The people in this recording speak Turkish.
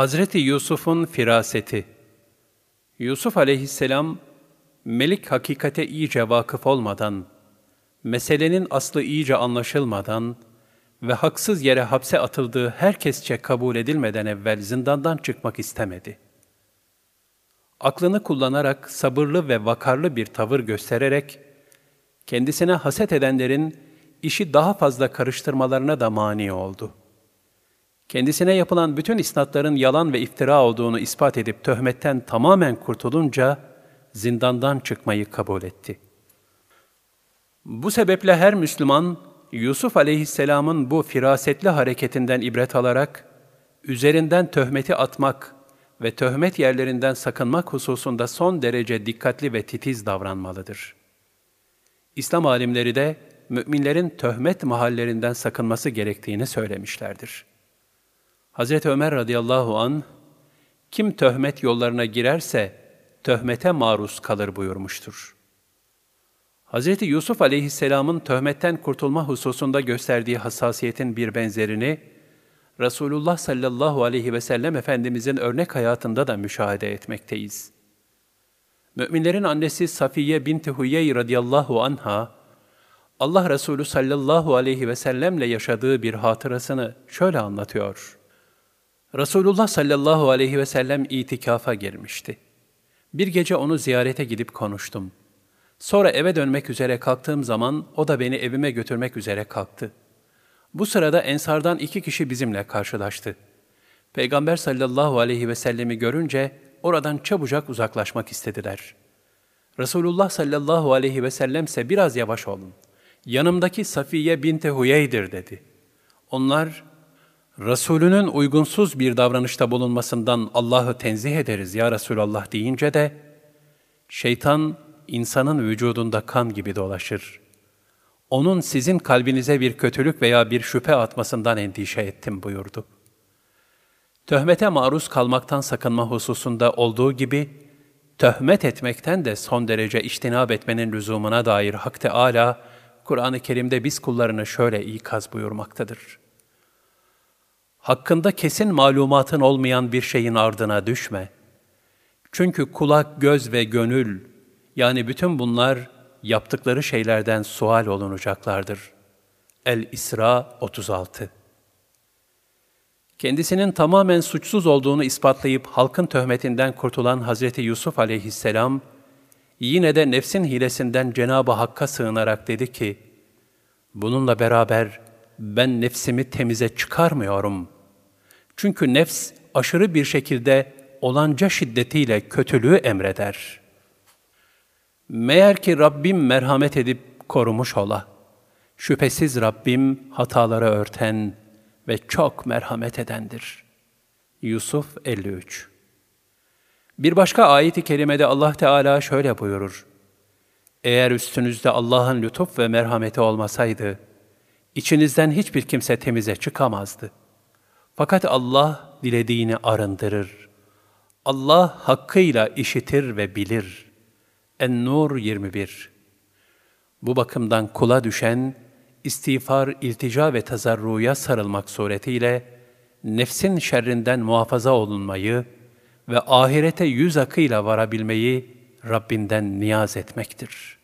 Hazreti Yusuf'un firaseti Yusuf aleyhisselam, melik hakikate iyice vakıf olmadan, meselenin aslı iyice anlaşılmadan ve haksız yere hapse atıldığı herkesçe kabul edilmeden evvel zindandan çıkmak istemedi. Aklını kullanarak sabırlı ve vakarlı bir tavır göstererek, kendisine haset edenlerin işi daha fazla karıştırmalarına da mani oldu.'' Kendisine yapılan bütün isnatların yalan ve iftira olduğunu ispat edip töhmetten tamamen kurtulunca zindandan çıkmayı kabul etti. Bu sebeple her Müslüman Yusuf aleyhisselamın bu firasetli hareketinden ibret alarak üzerinden töhmeti atmak ve töhmet yerlerinden sakınmak hususunda son derece dikkatli ve titiz davranmalıdır. İslam alimleri de müminlerin töhmet mahallerinden sakınması gerektiğini söylemişlerdir. Hazreti Ömer radıyallahu an kim töhmet yollarına girerse töhmete maruz kalır buyurmuştur. Hazreti Yusuf aleyhisselamın töhmetten kurtulma hususunda gösterdiği hassasiyetin bir benzerini Resulullah sallallahu aleyhi ve sellem Efendimizin örnek hayatında da müşahede etmekteyiz. Müminlerin annesi Safiye binti Huyey radıyallahu anha, Allah Resulü sallallahu aleyhi ve sellemle yaşadığı bir hatırasını şöyle anlatıyor. Resulullah sallallahu aleyhi ve sellem itikafa girmişti. Bir gece onu ziyarete gidip konuştum. Sonra eve dönmek üzere kalktığım zaman o da beni evime götürmek üzere kalktı. Bu sırada ensardan iki kişi bizimle karşılaştı. Peygamber sallallahu aleyhi ve sellemi görünce oradan çabucak uzaklaşmak istediler. Resulullah sallallahu aleyhi ve sellem ise biraz yavaş olun. Yanımdaki Safiye binti Huyey'dir dedi. Onlar Resulünün uygunsuz bir davranışta bulunmasından Allah'ı tenzih ederiz ya Resulallah deyince de, şeytan insanın vücudunda kan gibi dolaşır. Onun sizin kalbinize bir kötülük veya bir şüphe atmasından endişe ettim buyurdu. Töhmete maruz kalmaktan sakınma hususunda olduğu gibi, töhmet etmekten de son derece iştinab etmenin lüzumuna dair Hak Teâlâ, Kur'an-ı Kerim'de biz kullarını şöyle ikaz buyurmaktadır hakkında kesin malumatın olmayan bir şeyin ardına düşme. Çünkü kulak, göz ve gönül, yani bütün bunlar yaptıkları şeylerden sual olunacaklardır. El-İsra 36 Kendisinin tamamen suçsuz olduğunu ispatlayıp halkın töhmetinden kurtulan Hazreti Yusuf aleyhisselam, yine de nefsin hilesinden Cenab-ı Hakk'a sığınarak dedi ki, Bununla beraber ben nefsimi temize çıkarmıyorum. Çünkü nefs aşırı bir şekilde olanca şiddetiyle kötülüğü emreder. Meğer ki Rabbim merhamet edip korumuş ola. Şüphesiz Rabbim hataları örten ve çok merhamet edendir. Yusuf 53 Bir başka ayet-i kerimede Allah Teala şöyle buyurur. Eğer üstünüzde Allah'ın lütuf ve merhameti olmasaydı, İçinizden hiçbir kimse temize çıkamazdı. Fakat Allah dilediğini arındırır. Allah hakkıyla işitir ve bilir. En-Nur 21 Bu bakımdan kula düşen, istiğfar, iltica ve tazarruya sarılmak suretiyle, nefsin şerrinden muhafaza olunmayı ve ahirete yüz akıyla varabilmeyi Rabbinden niyaz etmektir.''